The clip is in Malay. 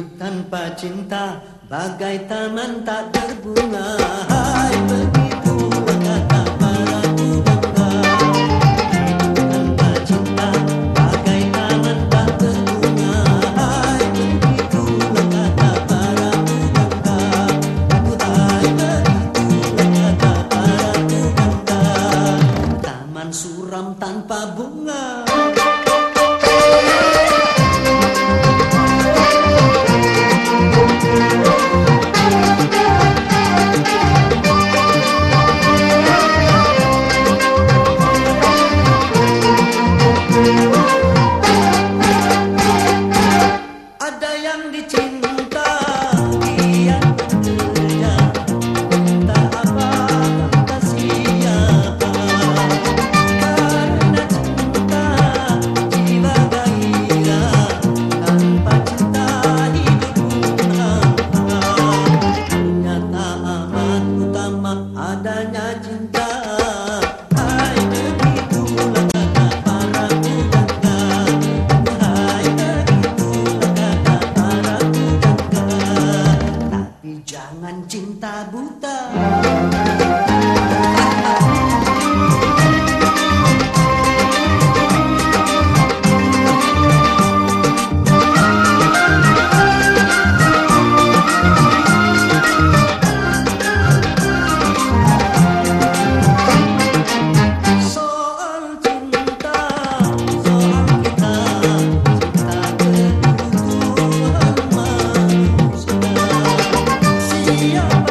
Hidup tanpa cinta bagai taman tak berbunga. Hai, Yeah.